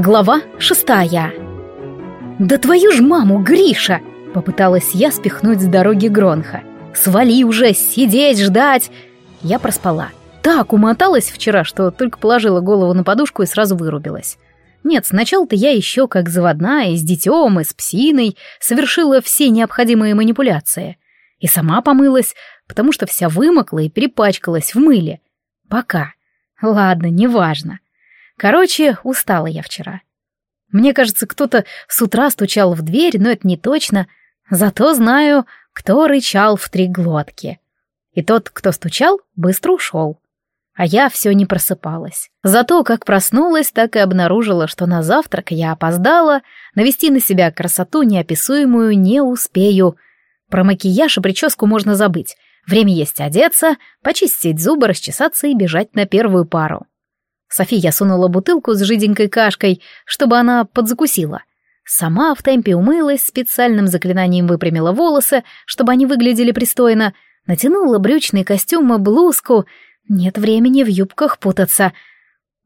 Глава шестая. «Да твою ж маму, Гриша!» — попыталась я спихнуть с дороги Гронха. «Свали уже, сидеть, ждать!» Я проспала. Так умоталась вчера, что только положила голову на подушку и сразу вырубилась. Нет, сначала-то я еще как заводная, с детем, и с псиной, совершила все необходимые манипуляции. И сама помылась, потому что вся вымокла и перепачкалась в мыле. Пока. Ладно, неважно. Короче, устала я вчера. Мне кажется, кто-то с утра стучал в дверь, но это не точно. Зато знаю, кто рычал в три глотки. И тот, кто стучал, быстро ушел. А я все не просыпалась. Зато как проснулась, так и обнаружила, что на завтрак я опоздала, навести на себя красоту неописуемую не успею. Про макияж и прическу можно забыть. Время есть одеться, почистить зубы, расчесаться и бежать на первую пару. София сунула бутылку с жиденькой кашкой, чтобы она подзакусила. Сама в темпе умылась, специальным заклинанием выпрямила волосы, чтобы они выглядели пристойно, натянула брючный костюм и блузку. Нет времени в юбках путаться.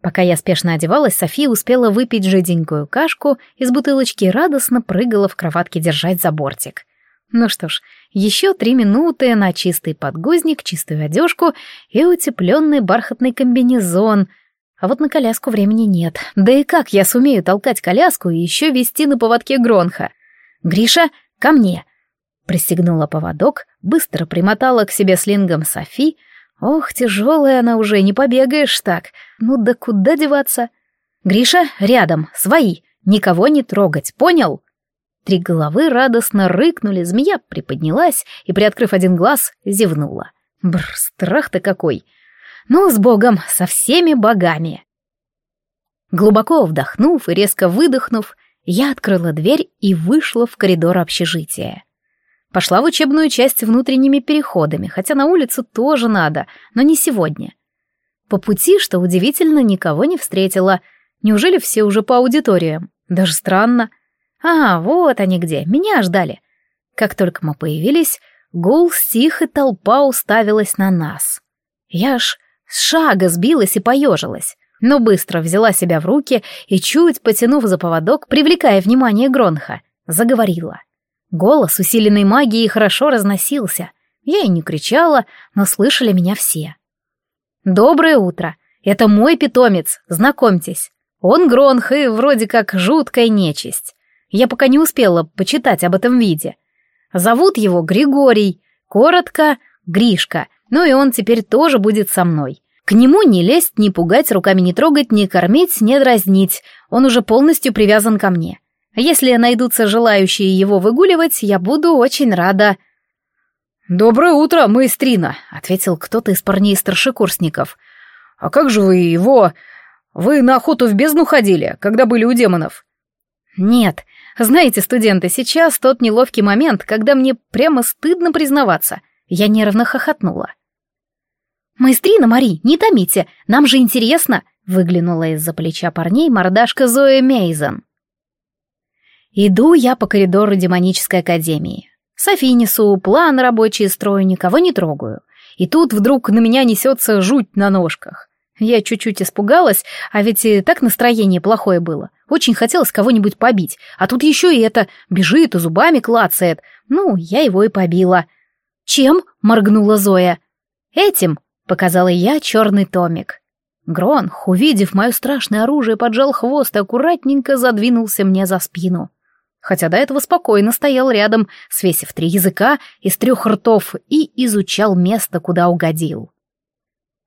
Пока я спешно одевалась, София успела выпить жиденькую кашку из бутылочки и радостно прыгала в кроватке держать за бортик. Ну что ж, еще три минуты на чистый подгузник, чистую одежку и утепленный бархатный комбинезон — а вот на коляску времени нет. Да и как я сумею толкать коляску и еще вести на поводке Гронха? «Гриша, ко мне!» Пристегнула поводок, быстро примотала к себе слингом Софи. Ох, тяжелая она уже, не побегаешь так. Ну да куда деваться? «Гриша, рядом, свои, никого не трогать, понял?» Три головы радостно рыкнули, змея приподнялась и, приоткрыв один глаз, зевнула. Бр, страх-то какой! Ну, с Богом, со всеми богами. Глубоко вдохнув и резко выдохнув, я открыла дверь и вышла в коридор общежития. Пошла в учебную часть внутренними переходами, хотя на улицу тоже надо, но не сегодня. По пути, что удивительно, никого не встретила. Неужели все уже по аудиториям? Даже странно. А, вот они где, меня ждали. Как только мы появились, гул стих и толпа уставилась на нас. Я аж с шага сбилась и поежилась, но быстро взяла себя в руки и, чуть потянув за поводок, привлекая внимание Гронха, заговорила. Голос, усиленный магией, хорошо разносился. Я и не кричала, но слышали меня все. «Доброе утро! Это мой питомец, знакомьтесь. Он Гронх и вроде как жуткая нечисть. Я пока не успела почитать об этом виде. Зовут его Григорий, коротко — Гришка, ну и он теперь тоже будет со мной. К нему не лезть, не пугать, руками не трогать, не кормить, не дразнить. Он уже полностью привязан ко мне. Если найдутся желающие его выгуливать, я буду очень рада. «Доброе утро, маэстрина», — ответил кто-то из парней-старшекурсников. «А как же вы его... Вы на охоту в бездну ходили, когда были у демонов?» «Нет. Знаете, студенты, сейчас тот неловкий момент, когда мне прямо стыдно признаваться». Я нервно хохотнула. «Маэстрина Мари, не томите, нам же интересно!» — выглянула из-за плеча парней мордашка Зоя Мейзен. Иду я по коридору демонической академии. Софи несу, план рабочий строю, никого не трогаю. И тут вдруг на меня несется жуть на ножках. Я чуть-чуть испугалась, а ведь и так настроение плохое было. Очень хотелось кого-нибудь побить, а тут еще и это бежит и зубами клацает. Ну, я его и побила. «Чем?» — моргнула Зоя. «Этим», — показала я черный томик. Гронх, увидев мое страшное оружие, поджал хвост и аккуратненько задвинулся мне за спину. Хотя до этого спокойно стоял рядом, свесив три языка из трех ртов и изучал место, куда угодил.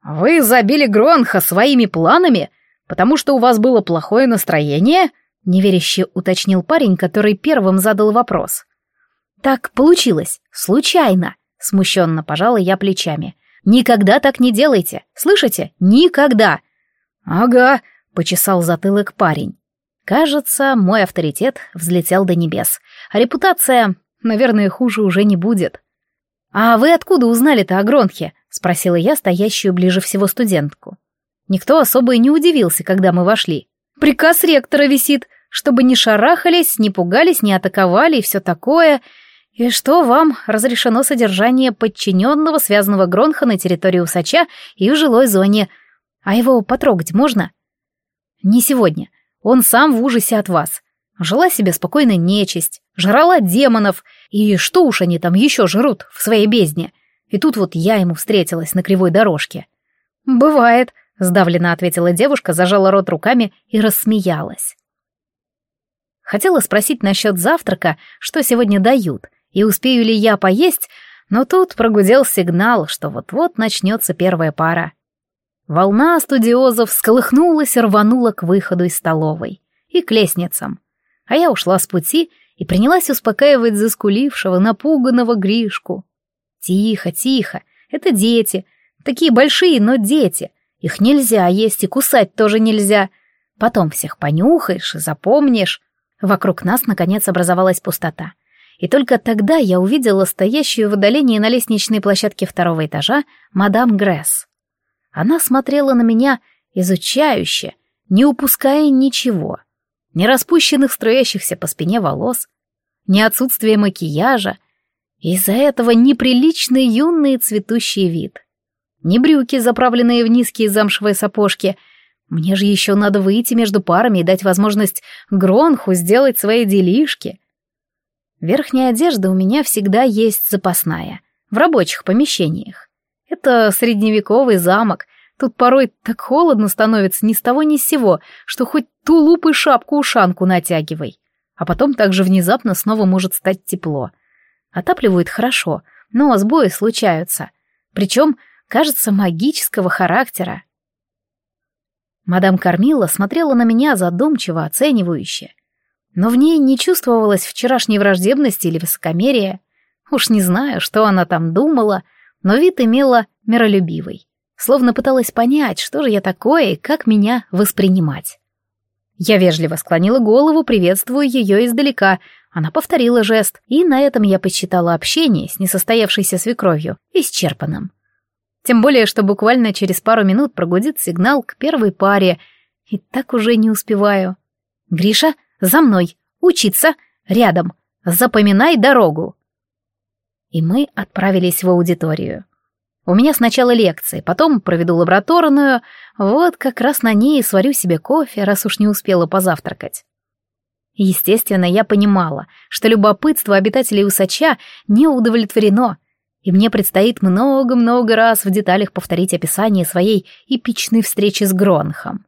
«Вы забили Гронха своими планами, потому что у вас было плохое настроение?» — неверяще уточнил парень, который первым задал вопрос. «Так получилось, случайно», — смущенно пожала я плечами. Никогда так не делайте, слышите? Никогда!» «Ага», — почесал затылок парень. Кажется, мой авторитет взлетел до небес, а репутация, наверное, хуже уже не будет. «А вы откуда узнали-то о Гронхе?» — спросила я стоящую ближе всего студентку. Никто особо и не удивился, когда мы вошли. «Приказ ректора висит, чтобы не шарахались, не пугались, не атаковали и все такое. «И что вам разрешено содержание подчиненного, связанного Гронха на территории усача и в жилой зоне? А его потрогать можно?» «Не сегодня. Он сам в ужасе от вас. Жила себе спокойно нечисть, жрала демонов, и что уж они там еще жрут в своей бездне. И тут вот я ему встретилась на кривой дорожке. «Бывает», — сдавленно ответила девушка, зажала рот руками и рассмеялась. Хотела спросить насчет завтрака, что сегодня дают, и успею ли я поесть, но тут прогудел сигнал, что вот-вот начнется первая пара. Волна студиозов сколыхнулась и рванула к выходу из столовой и к лестницам. А я ушла с пути и принялась успокаивать заскулившего, напуганного Гришку. «Тихо, тихо, это дети, такие большие, но дети. Их нельзя есть и кусать тоже нельзя. Потом всех понюхаешь и запомнишь». Вокруг нас, наконец, образовалась пустота. И только тогда я увидела стоящую в отдалении на лестничной площадке второго этажа мадам Гресс. Она смотрела на меня изучающе, не упуская ничего. Ни распущенных струящихся по спине волос, ни отсутствия макияжа. Из-за этого неприличный юный цветущий вид. Ни брюки, заправленные в низкие замшевые сапожки. Мне же еще надо выйти между парами и дать возможность Гронху сделать свои делишки. Верхняя одежда у меня всегда есть запасная, в рабочих помещениях. Это средневековый замок. Тут порой так холодно становится ни с того ни с сего, что хоть тулуп и шапку-ушанку натягивай. А потом также внезапно снова может стать тепло. Отапливают хорошо, но сбои случаются. Причем, кажется, магического характера. Мадам Кормила смотрела на меня задумчиво, оценивающе. Но в ней не чувствовалось вчерашней враждебности или высокомерия. Уж не знаю, что она там думала, но вид имела миролюбивый. Словно пыталась понять, что же я такое и как меня воспринимать. Я вежливо склонила голову, приветствуя ее издалека. Она повторила жест, и на этом я посчитала общение с несостоявшейся свекровью исчерпанным. Тем более, что буквально через пару минут прогудит сигнал к первой паре, и так уже не успеваю. «Гриша, за мной! Учиться! Рядом! Запоминай дорогу!» и мы отправились в аудиторию. У меня сначала лекции, потом проведу лабораторную, вот как раз на ней сварю себе кофе, раз уж не успела позавтракать. Естественно, я понимала, что любопытство обитателей Усача не удовлетворено, и мне предстоит много-много раз в деталях повторить описание своей эпичной встречи с Гронхом.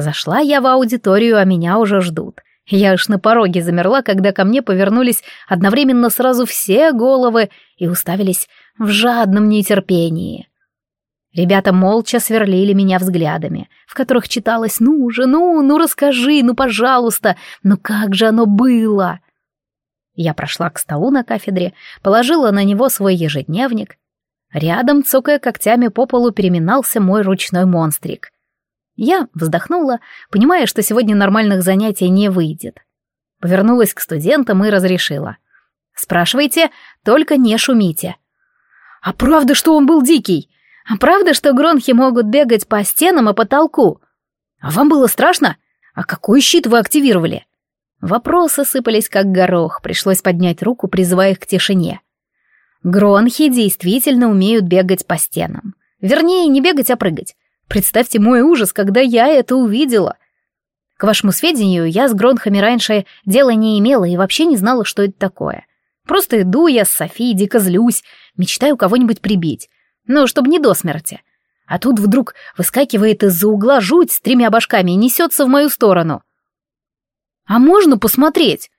Зашла я в аудиторию, а меня уже ждут. Я аж на пороге замерла, когда ко мне повернулись одновременно сразу все головы и уставились в жадном нетерпении. Ребята молча сверлили меня взглядами, в которых читалось «Ну же, ну, ну расскажи, ну пожалуйста, ну как же оно было?» Я прошла к столу на кафедре, положила на него свой ежедневник. Рядом, цокая когтями по полу, переминался мой ручной монстрик — я вздохнула, понимая, что сегодня нормальных занятий не выйдет. Повернулась к студентам и разрешила. «Спрашивайте, только не шумите». «А правда, что он был дикий? А правда, что гронхи могут бегать по стенам и потолку? А вам было страшно? А какой щит вы активировали?» Вопросы сыпались как горох, пришлось поднять руку, призывая их к тишине. Гронхи действительно умеют бегать по стенам. Вернее, не бегать, а прыгать. Представьте мой ужас, когда я это увидела. К вашему сведению, я с Гронхами раньше дела не имела и вообще не знала, что это такое. Просто иду я с Софией, дико злюсь, мечтаю кого-нибудь прибить. Ну, чтобы не до смерти. А тут вдруг выскакивает из-за угла жуть с тремя башками и несется в мою сторону. А можно посмотреть?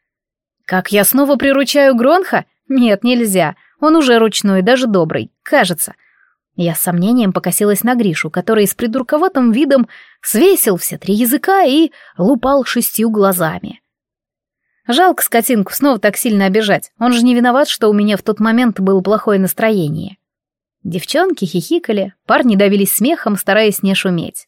Как я снова приручаю Гронха? Нет, нельзя. Он уже ручной, даже добрый, кажется. — я с сомнением покосилась на Гришу, который с придурковатым видом свесил все три языка и лупал шестью глазами. Жалко скотинку снова так сильно обижать. Он же не виноват, что у меня в тот момент было плохое настроение. Девчонки хихикали, парни давились смехом, стараясь не шуметь.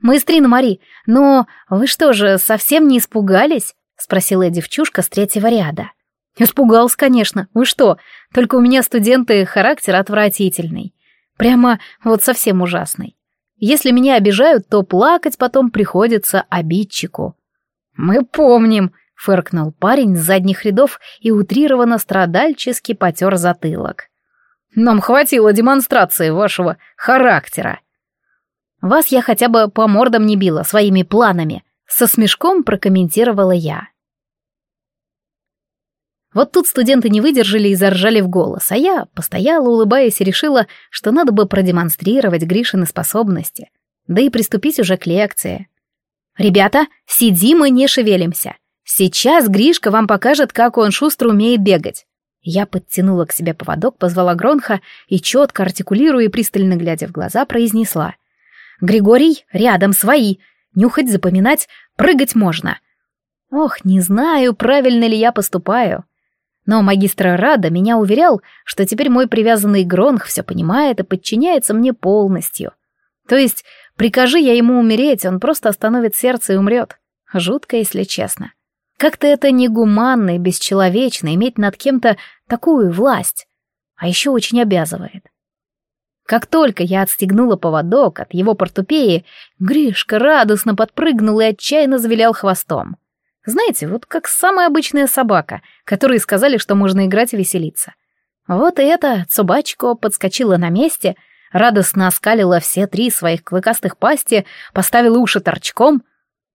«Маэстрина Мари, но вы что же, совсем не испугались?» — спросила девчушка с третьего ряда. «Испугался, конечно. Вы что? Только у меня студенты характер отвратительный. Прямо вот совсем ужасный. Если меня обижают, то плакать потом приходится обидчику. «Мы помним», — фыркнул парень с задних рядов и утрированно страдальчески потер затылок. «Нам хватило демонстрации вашего характера». «Вас я хотя бы по мордам не била своими планами», Со смешком прокомментировала я. Вот тут студенты не выдержали и заржали в голос, а я постояла, улыбаясь, и решила, что надо бы продемонстрировать Гришины способности, да и приступить уже к лекции. «Ребята, сидим и не шевелимся. Сейчас Гришка вам покажет, как он шустро умеет бегать». Я подтянула к себе поводок, позвала Гронха и, четко артикулируя и пристально глядя в глаза, произнесла. «Григорий, рядом свои. Нюхать, запоминать, прыгать можно». Ох, не знаю, правильно ли я поступаю. Но магистр Рада меня уверял, что теперь мой привязанный Гронх все понимает и подчиняется мне полностью. То есть, прикажи я ему умереть, он просто остановит сердце и умрет. Жутко, если честно. Как-то это негуманно и бесчеловечно иметь над кем-то такую власть. А еще очень обязывает. Как только я отстегнула поводок от его портупеи, Гришка радостно подпрыгнул и отчаянно завилял хвостом. Знаете, вот как самая обычная собака, которой сказали, что можно играть и веселиться. Вот и эта собачка подскочила на месте, радостно оскалила все три своих клыкастых пасти, поставила уши торчком.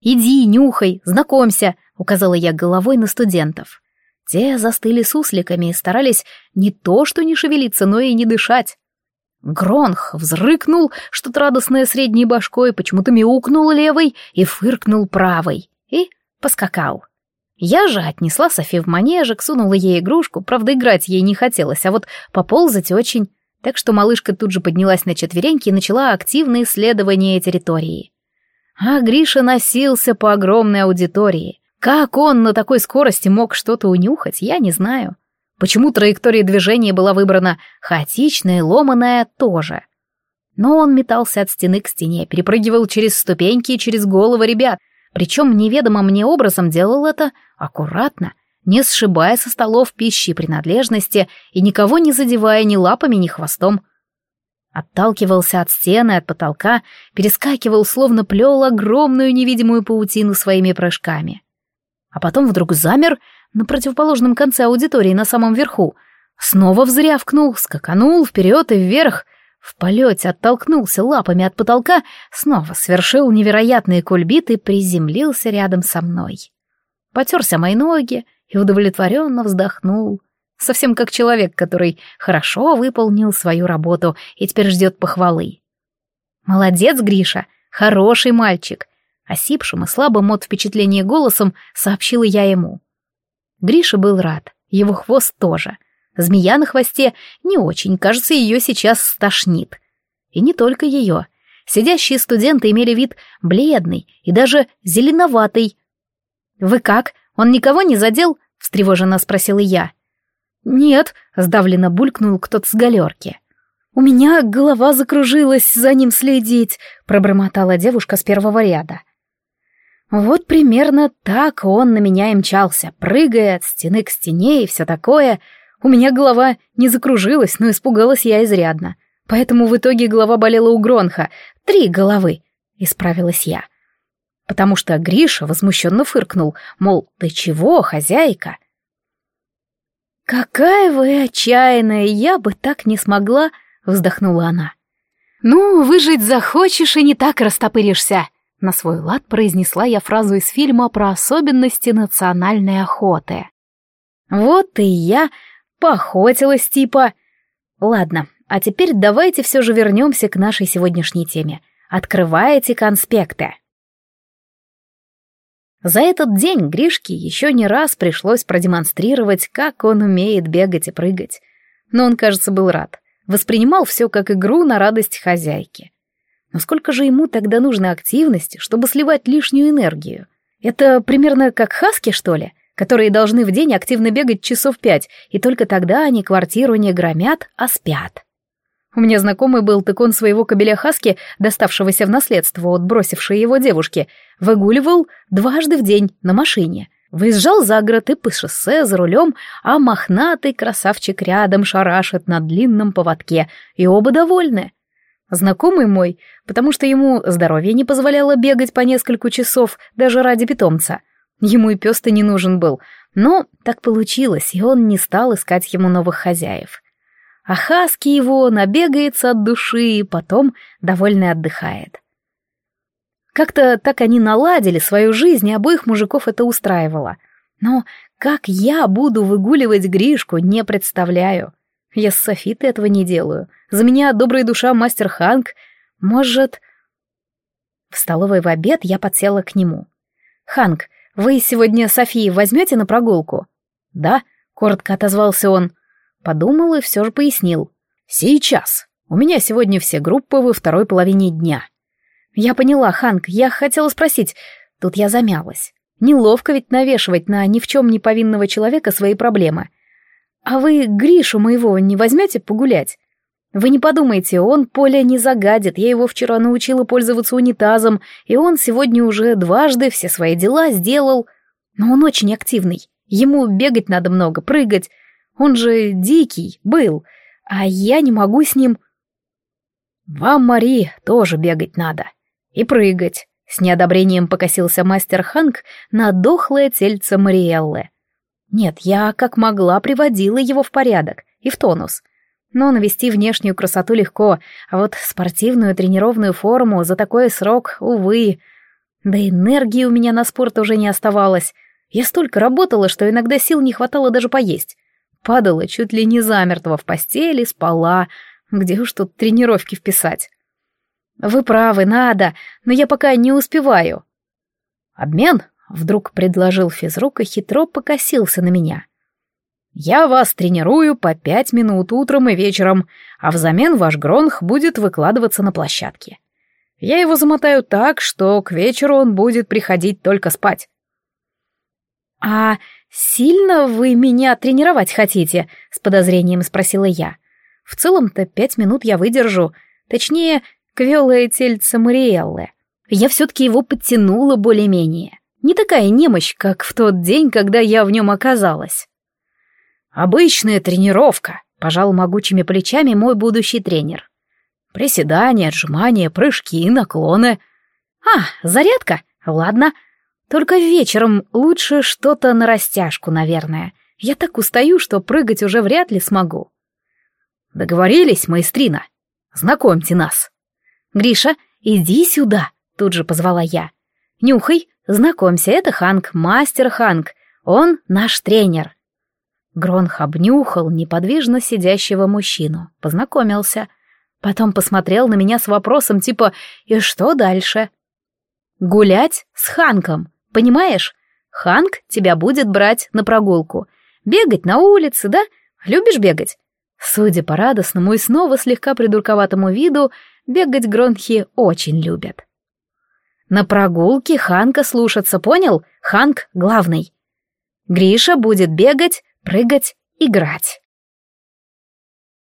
«Иди, нюхай, знакомься», — указала я головой на студентов. Те застыли сусликами и старались не то что не шевелиться, но и не дышать. Гронх взрыкнул что-то радостное средней башкой, почему-то мяукнул левой и фыркнул правой. Поскакал. Я же отнесла Софи в манежек, сунула ей игрушку, правда, играть ей не хотелось, а вот поползать очень. Так что малышка тут же поднялась на четвереньки и начала активное исследование территории. А Гриша носился по огромной аудитории. Как он на такой скорости мог что-то унюхать, я не знаю. Почему траектория движения была выбрана хаотичная, ломаная тоже. Но он метался от стены к стене, перепрыгивал через ступеньки и через головы ребят, причем неведомо мне образом делал это аккуратно, не сшибая со столов пищи и принадлежности и никого не задевая ни лапами, ни хвостом. Отталкивался от стены, от потолка, перескакивал, словно плел огромную невидимую паутину своими прыжками. А потом вдруг замер на противоположном конце аудитории на самом верху, снова взрявкнул, скаканул вперед и вверх — в полете оттолкнулся лапами от потолка, снова совершил невероятный кульбит и приземлился рядом со мной. Потерся мои ноги и удовлетворенно вздохнул. Совсем как человек, который хорошо выполнил свою работу и теперь ждет похвалы. «Молодец, Гриша, хороший мальчик», — осипшим и слабым от впечатления голосом сообщила я ему. Гриша был рад, его хвост тоже — Змея на хвосте не очень, кажется, ее сейчас стошнит. И не только ее. Сидящие студенты имели вид бледный и даже зеленоватый. «Вы как? Он никого не задел?» — встревоженно спросила я. «Нет», — сдавленно булькнул кто-то с галерки. «У меня голова закружилась за ним следить», — пробормотала девушка с первого ряда. Вот примерно так он на меня и мчался, прыгая от стены к стене и все такое, у меня голова не закружилась, но испугалась я изрядно. Поэтому в итоге голова болела у Гронха. Три головы, исправилась я. Потому что Гриша возмущенно фыркнул, мол, ты чего, хозяйка? «Какая вы отчаянная, я бы так не смогла», — вздохнула она. «Ну, выжить захочешь и не так растопыришься», — на свой лад произнесла я фразу из фильма про особенности национальной охоты. Вот и я Поохотилась типа. Ладно, а теперь давайте все же вернемся к нашей сегодняшней теме. Открываете конспекты. За этот день Гришке еще не раз пришлось продемонстрировать, как он умеет бегать и прыгать. Но он, кажется, был рад. Воспринимал все как игру на радость хозяйки. Но сколько же ему тогда нужно активности, чтобы сливать лишнюю энергию? Это примерно как хаски, что ли? Которые должны в день активно бегать часов пять, и только тогда они квартиру не громят, а спят. У меня знакомый был, так он своего кобеля Хаски, доставшегося в наследство от бросившей его девушки, выгуливал дважды в день на машине. Выезжал за город и по шоссе за рулем, а мохнатый красавчик рядом шарашит на длинном поводке, и оба довольны. Знакомый мой, потому что ему здоровье не позволяло бегать по несколько часов даже ради питомца — Ему и пес-то не нужен был, но так получилось, и он не стал искать ему новых хозяев. А Хаски его набегается от души и потом довольно отдыхает. Как-то так они наладили свою жизнь, и обоих мужиков это устраивало. Но как я буду выгуливать Гришку, не представляю. Я с Софитой этого не делаю. За меня добрая душа мастер Ханк. Может... В столовой в обед я подсела к нему. «Ханк, вы сегодня Софии возьмете на прогулку?» «Да», — коротко отозвался он. Подумал и все же пояснил. «Сейчас. У меня сегодня все группы во второй половине дня». «Я поняла, Ханк, я хотела спросить...» Тут я замялась. Неловко ведь навешивать на ни в чем не повинного человека свои проблемы. «А вы Гришу моего не возьмете погулять?» Вы не подумайте, он Поля не загадит, я его вчера научила пользоваться унитазом, и он сегодня уже дважды все свои дела сделал. Но он очень активный, ему бегать надо много, прыгать. Он же дикий был, а я не могу с ним... Вам, Мари, тоже бегать надо. И прыгать. С неодобрением покосился мастер Ханк на дохлое тельце Мариэллы. Нет, я как могла приводила его в порядок и в тонус. Но навести внешнюю красоту легко, а вот спортивную тренировную форму за такой срок, увы. Да энергии у меня на спорт уже не оставалось. Я столько работала, что иногда сил не хватало даже поесть. Падала чуть ли не замертво в постели, спала. Где уж тут тренировки вписать? Вы правы, надо, но я пока не успеваю. Обмен? Вдруг предложил физрук и хитро покосился на меня. Я вас тренирую по пять минут утром и вечером, а взамен ваш Гронх будет выкладываться на площадке. Я его замотаю так, что к вечеру он будет приходить только спать. «А сильно вы меня тренировать хотите?» — с подозрением спросила я. «В целом-то пять минут я выдержу, точнее, квелое тельце Мариэллы. Я все-таки его подтянула более-менее. Не такая немощь, как в тот день, когда я в нем оказалась». «Обычная тренировка», — пожал могучими плечами мой будущий тренер. «Приседания, отжимания, прыжки, наклоны». «А, зарядка? Ладно. Только вечером лучше что-то на растяжку, наверное. Я так устаю, что прыгать уже вряд ли смогу». «Договорились, маэстрина. Знакомьте нас». «Гриша, иди сюда», — тут же позвала я. «Нюхай, знакомься, это Ханк, мастер Ханк. Он наш тренер». Гронх обнюхал неподвижно сидящего мужчину, познакомился. Потом посмотрел на меня с вопросом типа «И что дальше?» «Гулять с Ханком, понимаешь? Ханк тебя будет брать на прогулку. Бегать на улице, да? Любишь бегать?» Судя по радостному и снова слегка придурковатому виду, бегать Гронхи очень любят. На прогулке Ханка слушаться, понял? Ханк главный. Гриша будет бегать, прыгать, играть.